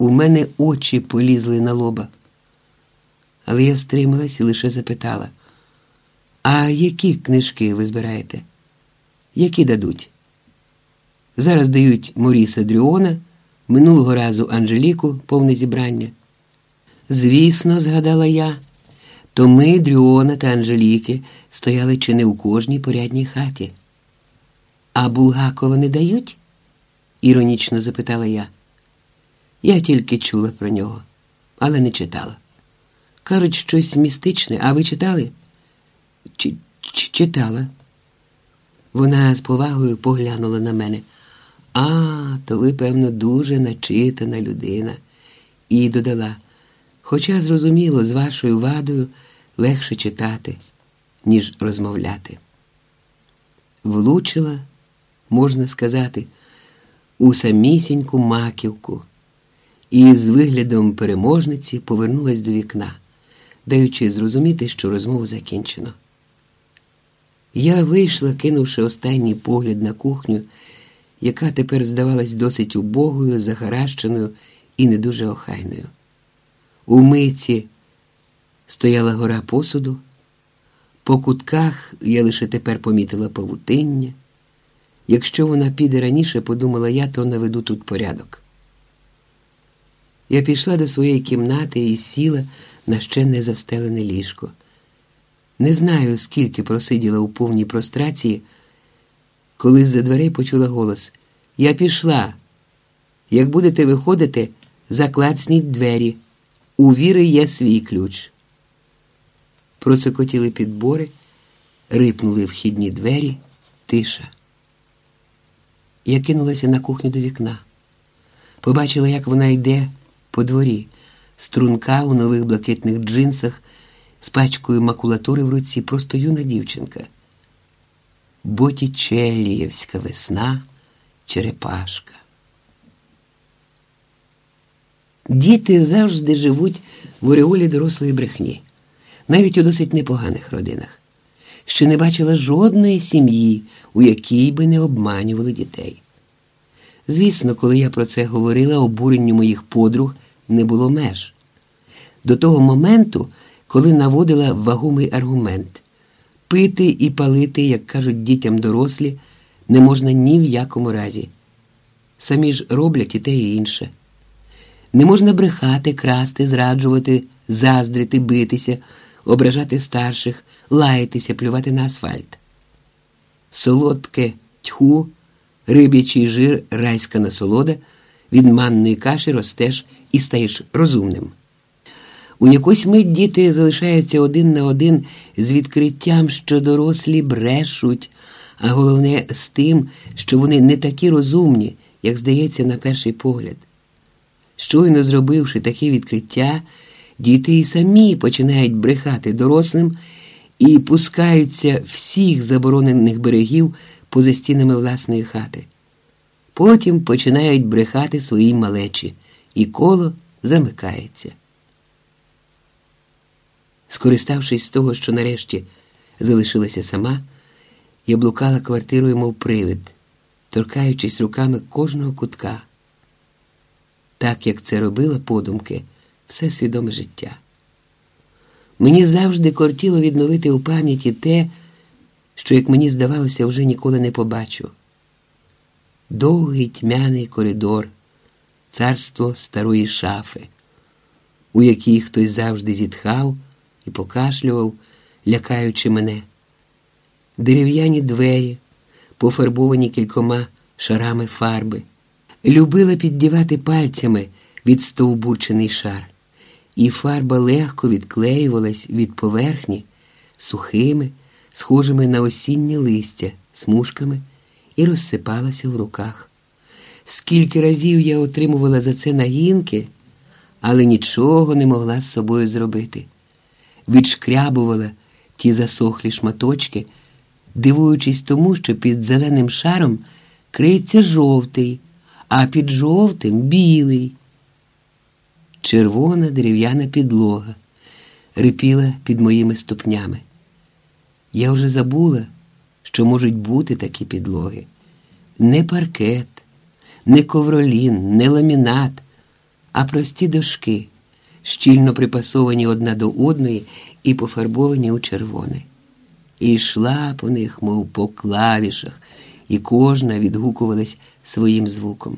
У мене очі полізли на лоба. Але я стрималась і лише запитала: А які книжки ви збираєте? Які дадуть? Зараз дають Моріса Дрюона, минулого разу Анжеліку, повне зібрання. Звісно, згадала я, то ми, Дрюона та Анжеліки, стояли чи не у кожній порядній хаті. А Булгакова не дають? іронічно запитала я. Я тільки чула про нього, але не читала. Кажуть, щось містичне, а ви читали? Ч Читала. Вона з повагою поглянула на мене. А, то ви, певно, дуже начитана людина. І додала, хоча, зрозуміло, з вашою вадою легше читати, ніж розмовляти. Влучила, можна сказати, у самісіньку маківку і з виглядом переможниці повернулась до вікна, даючи зрозуміти, що розмову закінчено. Я вийшла, кинувши останній погляд на кухню, яка тепер здавалась досить убогою, захаращеною і не дуже охайною. У миці стояла гора посуду, по кутках я лише тепер помітила павутиння. Якщо вона піде раніше, подумала я, то наведу тут порядок. Я пішла до своєї кімнати і сіла на ще не застелене ліжко. Не знаю, скільки просиділа у повній прострації, коли з-за дверей почула голос Я пішла. Як будете виходити, заклацніть двері. У віри є свій ключ. Процокотіли підбори, рипнули вхідні двері, тиша. Я кинулася на кухню до вікна. Побачила, як вона йде по дворі, струнка у нових блакитних джинсах з пачкою макулатури в руці, просто юна дівчинка. Ботічелієвська весна, Черепашка. Діти завжди живуть в ореолі дорослої брехні, навіть у досить непоганих родинах. Ще не бачила жодної сім'ї, у якій би не обманювали дітей. Звісно, коли я про це говорила, обуренню моїх подруг не було меж. До того моменту, коли наводила вагомий аргумент пити і палити, як кажуть дітям дорослі, не можна ні в якому разі. Самі ж роблять і те і інше. Не можна брехати, красти, зраджувати, заздрити, битися, ображати старших, лаятися, плювати на асфальт. Солодке тьху, риб'ячий жир, райська насолода, від манної каші ростеш і стаєш розумним. У якусь мить діти залишаються один на один з відкриттям, що дорослі брешуть, а головне з тим, що вони не такі розумні, як здається на перший погляд. Щойно зробивши такі відкриття, діти і самі починають брехати дорослим і пускаються всіх заборонених берегів поза стінами власної хати. Потім починають брехати своїй малечі, і коло замикається. Скориставшись з того, що нарешті залишилася сама, я блукала квартирою, мов привид, торкаючись руками кожного кутка, так як це робила подумки все свідоме життя. Мені завжди кортіло відновити у пам'яті те, що, як мені здавалося, вже ніколи не побачу. Довгий тьмяний коридор, царство старої шафи, у якій хтось завжди зітхав і покашлював, лякаючи мене, дерев'яні двері, пофарбовані кількома шарами фарби, любила піддівати пальцями відстовбурчений шар, і фарба легко відклеювалась від поверхні сухими, схожими на осіннє листя, смужками і розсипалася в руках. Скільки разів я отримувала за це нагінки, але нічого не могла з собою зробити відшкрябувала ті засохлі шматочки, дивуючись тому, що під зеленим шаром криється жовтий, а під жовтим білий. Червона дерев'яна підлога рипіла під моїми ступнями. Я вже забула, що можуть бути такі підлоги. Не паркет, не ковролін, не ламінат, а прості дошки, щільно припасовані одна до одної і пофарбовані у червоне. І йшла по них, мов по клавішах, і кожна відгукувалась своїм звуком.